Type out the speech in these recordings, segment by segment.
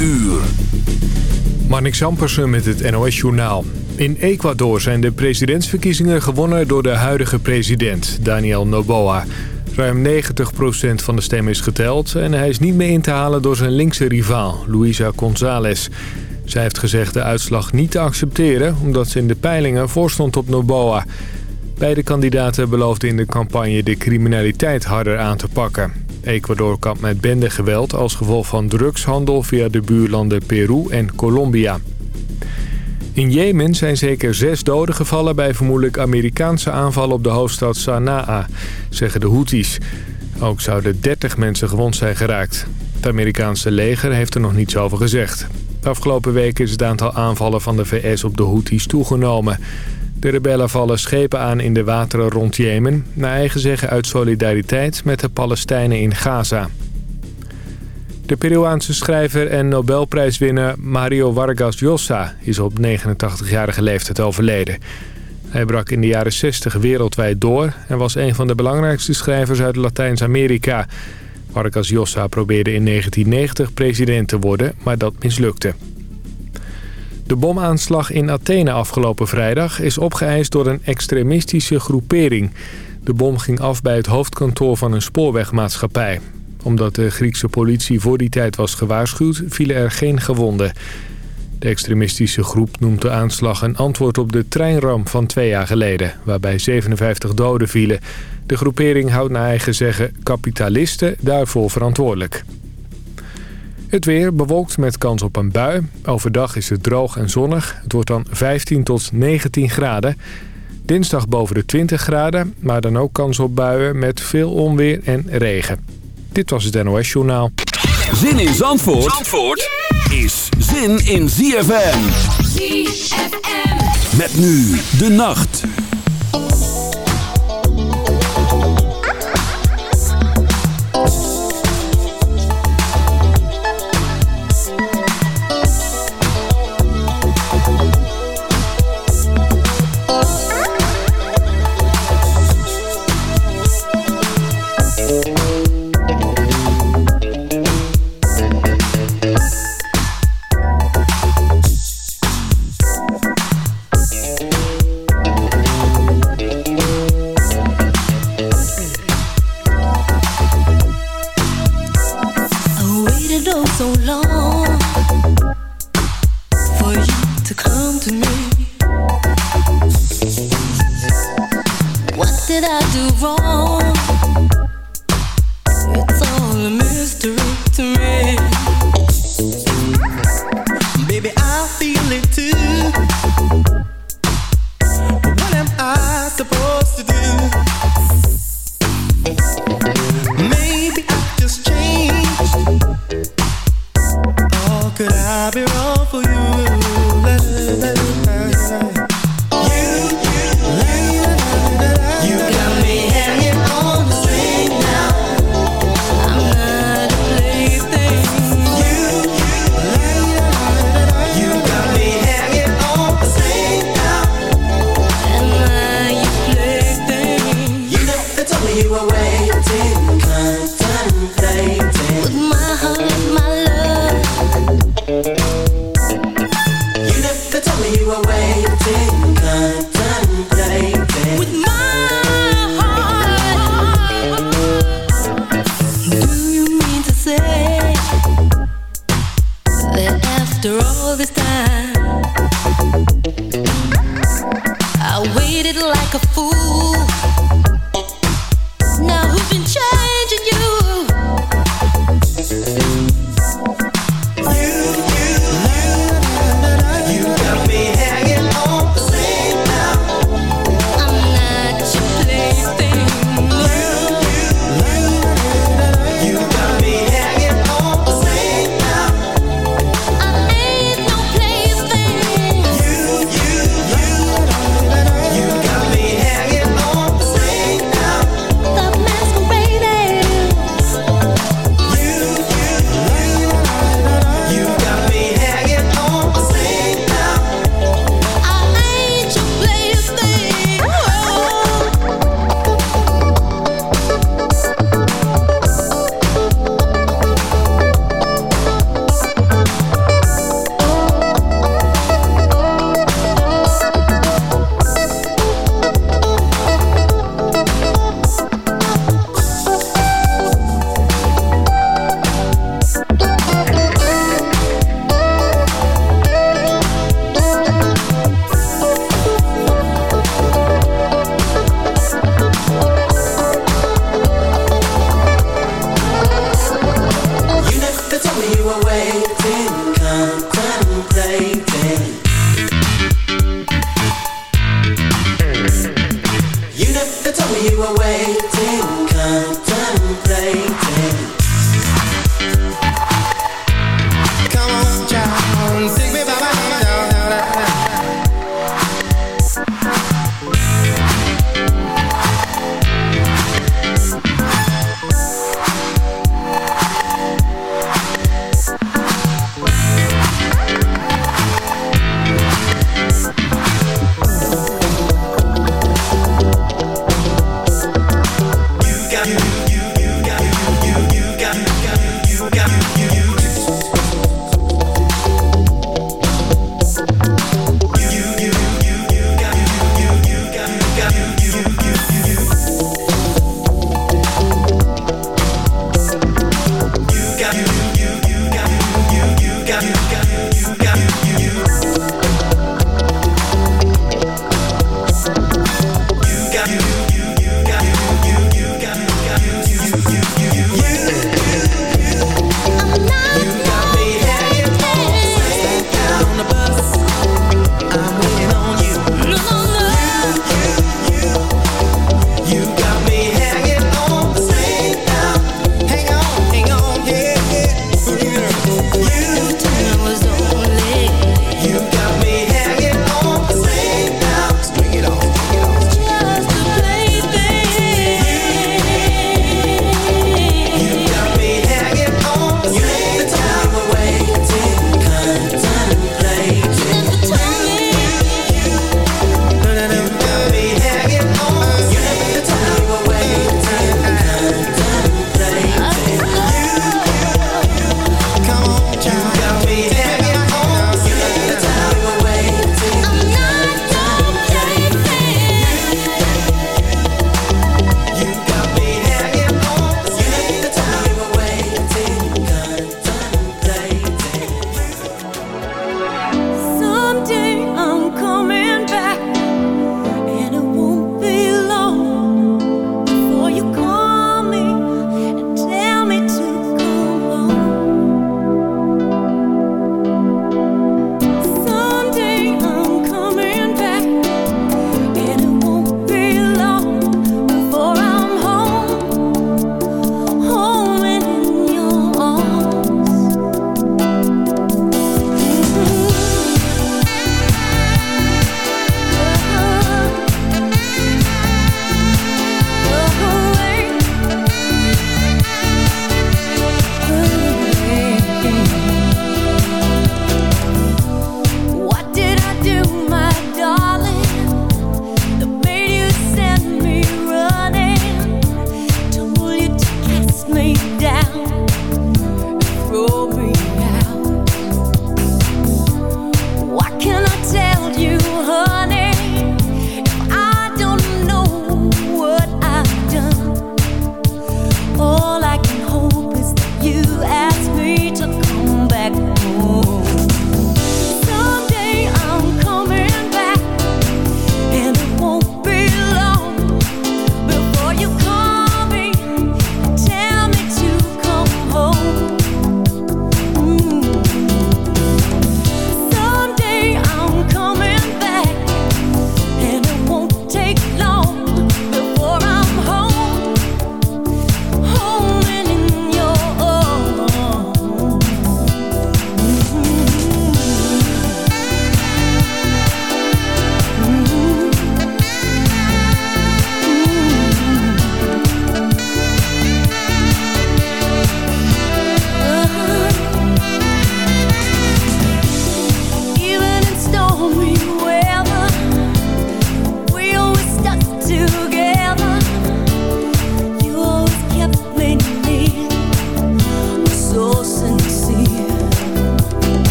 uur. Marnik met het NOS-journaal. In Ecuador zijn de presidentsverkiezingen gewonnen door de huidige president, Daniel Noboa. Ruim 90% van de stem is geteld en hij is niet meer in te halen door zijn linkse rivaal, Luisa González. Zij heeft gezegd de uitslag niet te accepteren omdat ze in de peilingen voorstond op Noboa. Beide kandidaten beloofden in de campagne de criminaliteit harder aan te pakken. Ecuador kampt met bendegeweld als gevolg van drugshandel via de buurlanden Peru en Colombia. In Jemen zijn zeker zes doden gevallen bij vermoedelijk Amerikaanse aanvallen op de hoofdstad Sanaa, zeggen de Houthis. Ook zouden 30 mensen gewond zijn geraakt. Het Amerikaanse leger heeft er nog niets over gezegd. De afgelopen weken is het aantal aanvallen van de VS op de Houthis toegenomen. De rebellen vallen schepen aan in de wateren rond Jemen... naar eigen zeggen uit solidariteit met de Palestijnen in Gaza. De Peruaanse schrijver en Nobelprijswinnaar Mario Vargas Llosa... is op 89-jarige leeftijd overleden. Hij brak in de jaren 60 wereldwijd door... en was een van de belangrijkste schrijvers uit Latijns-Amerika. Vargas Llosa probeerde in 1990 president te worden, maar dat mislukte. De bomaanslag in Athene afgelopen vrijdag is opgeëist door een extremistische groepering. De bom ging af bij het hoofdkantoor van een spoorwegmaatschappij. Omdat de Griekse politie voor die tijd was gewaarschuwd, vielen er geen gewonden. De extremistische groep noemt de aanslag een antwoord op de treinramp van twee jaar geleden... waarbij 57 doden vielen. De groepering houdt naar eigen zeggen kapitalisten daarvoor verantwoordelijk. Het weer bewolkt met kans op een bui. Overdag is het droog en zonnig. Het wordt dan 15 tot 19 graden. Dinsdag boven de 20 graden, maar dan ook kans op buien met veel onweer en regen. Dit was het NOS Journaal. Zin in Zandvoort, Zandvoort is zin in ZFM. ZFM. Met nu de nacht. could tell me you were waiting. Come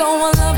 If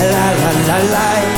la la la la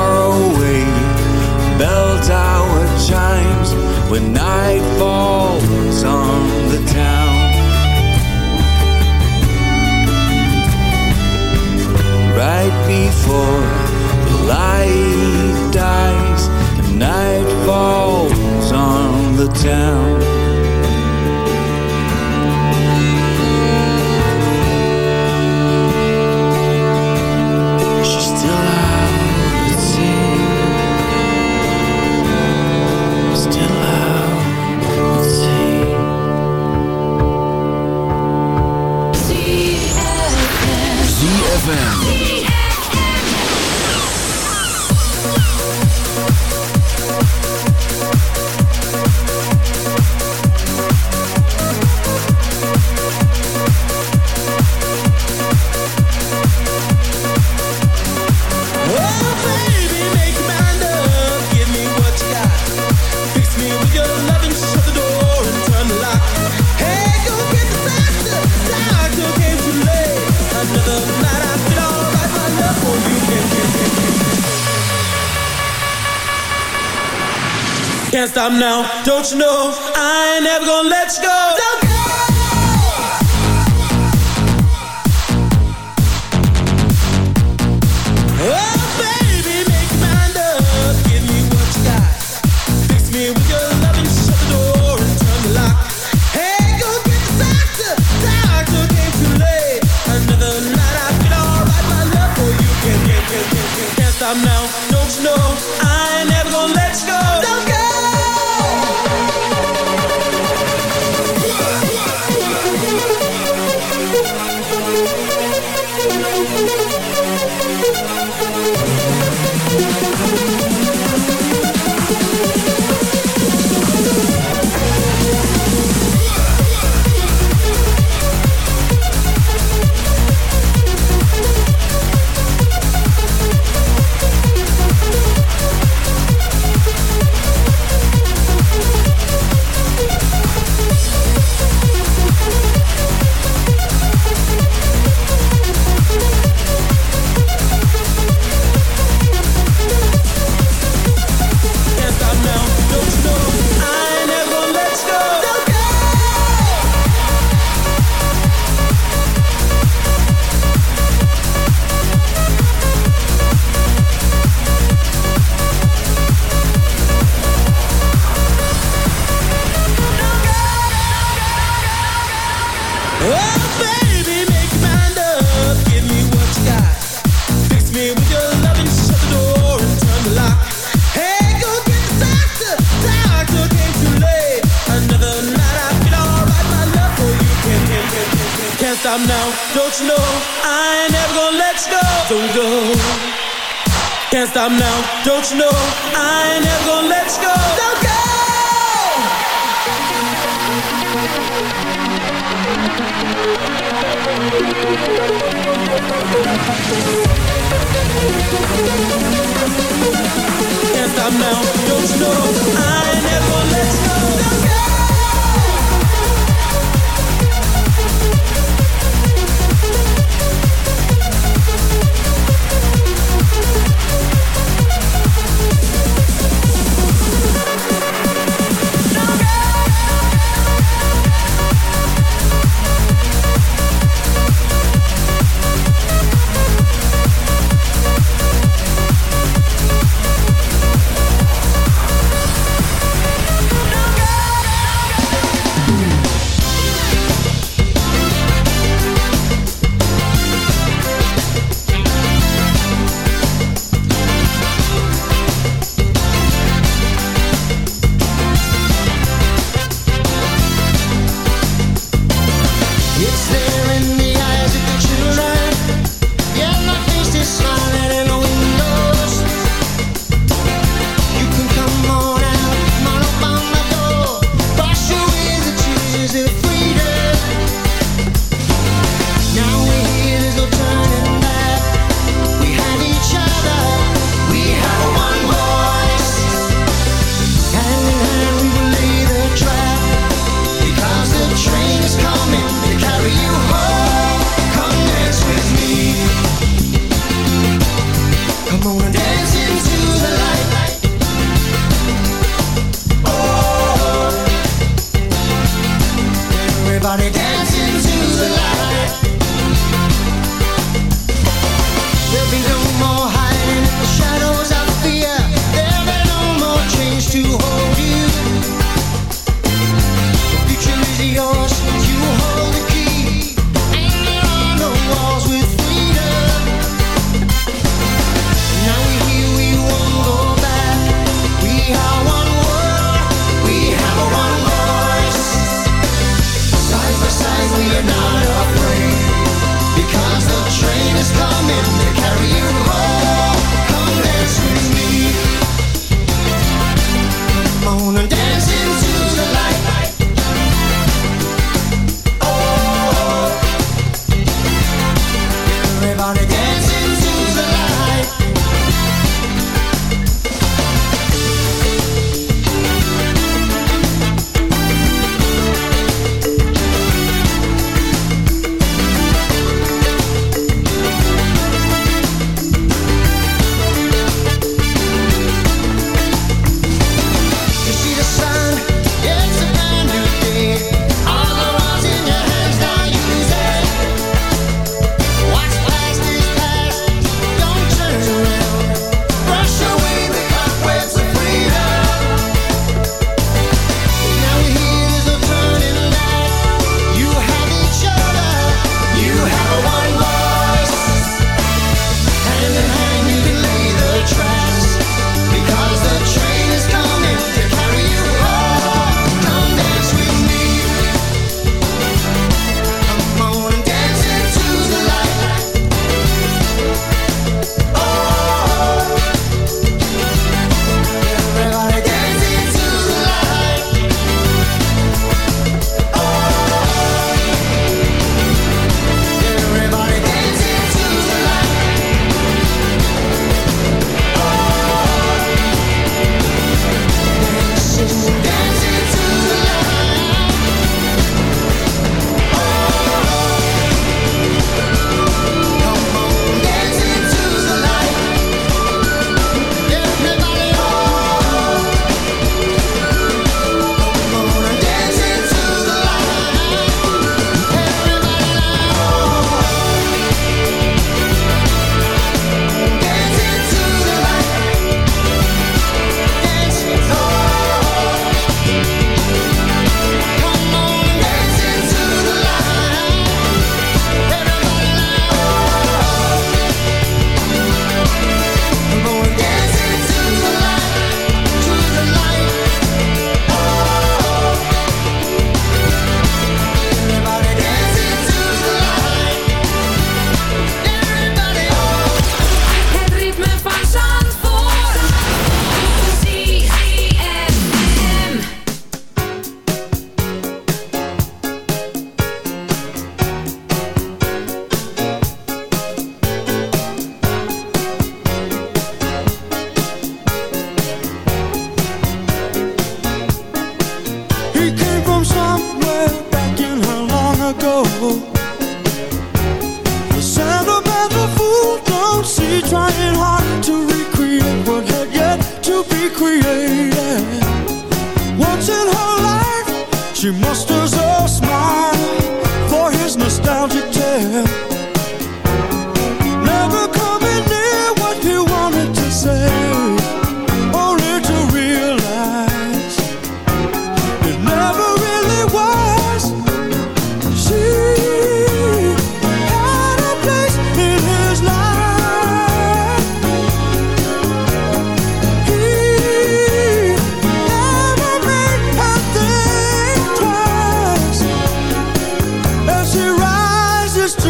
answers to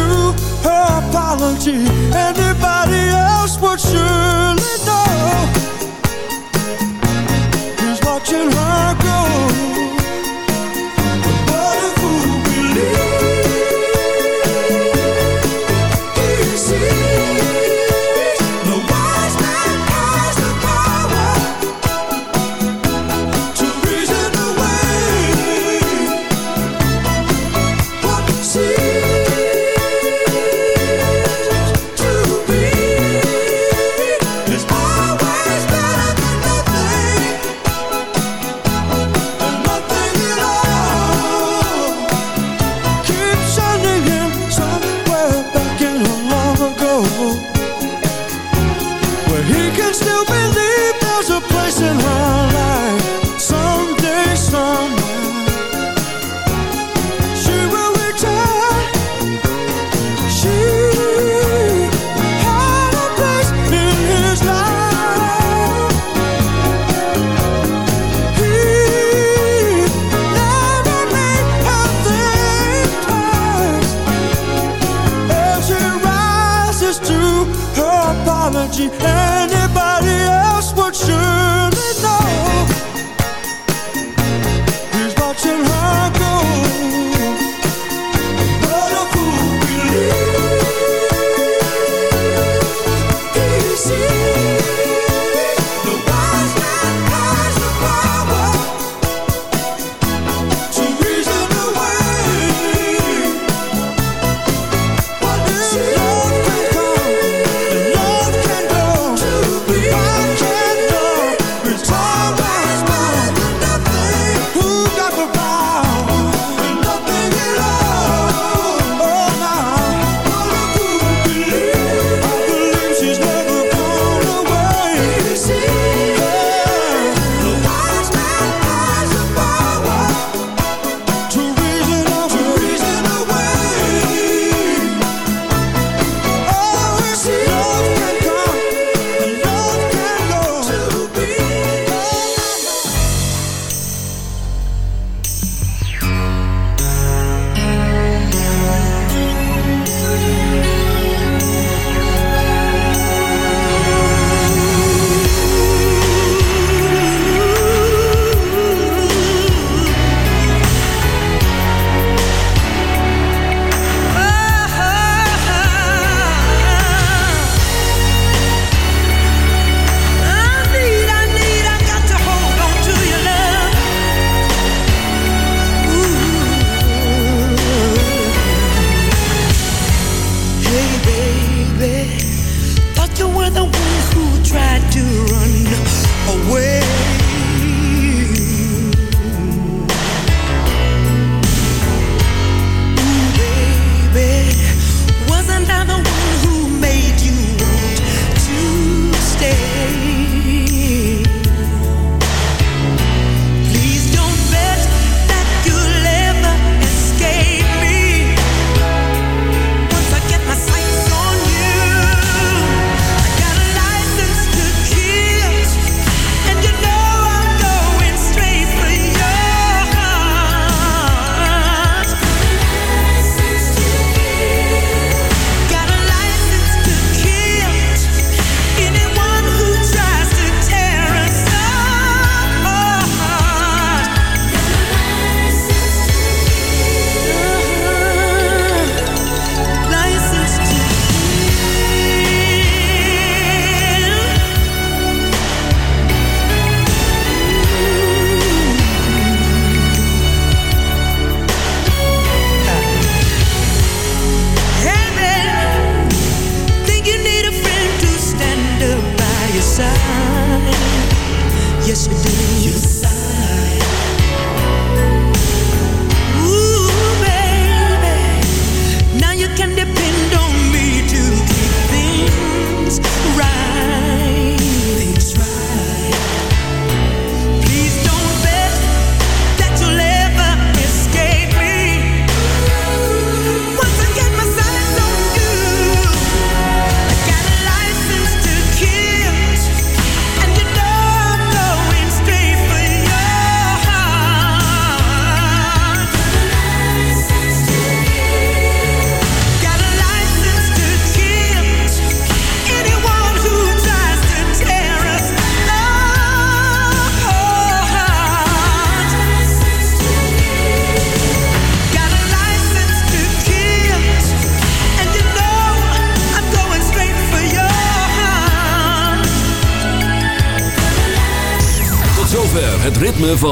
her apology. Anybody else would sure.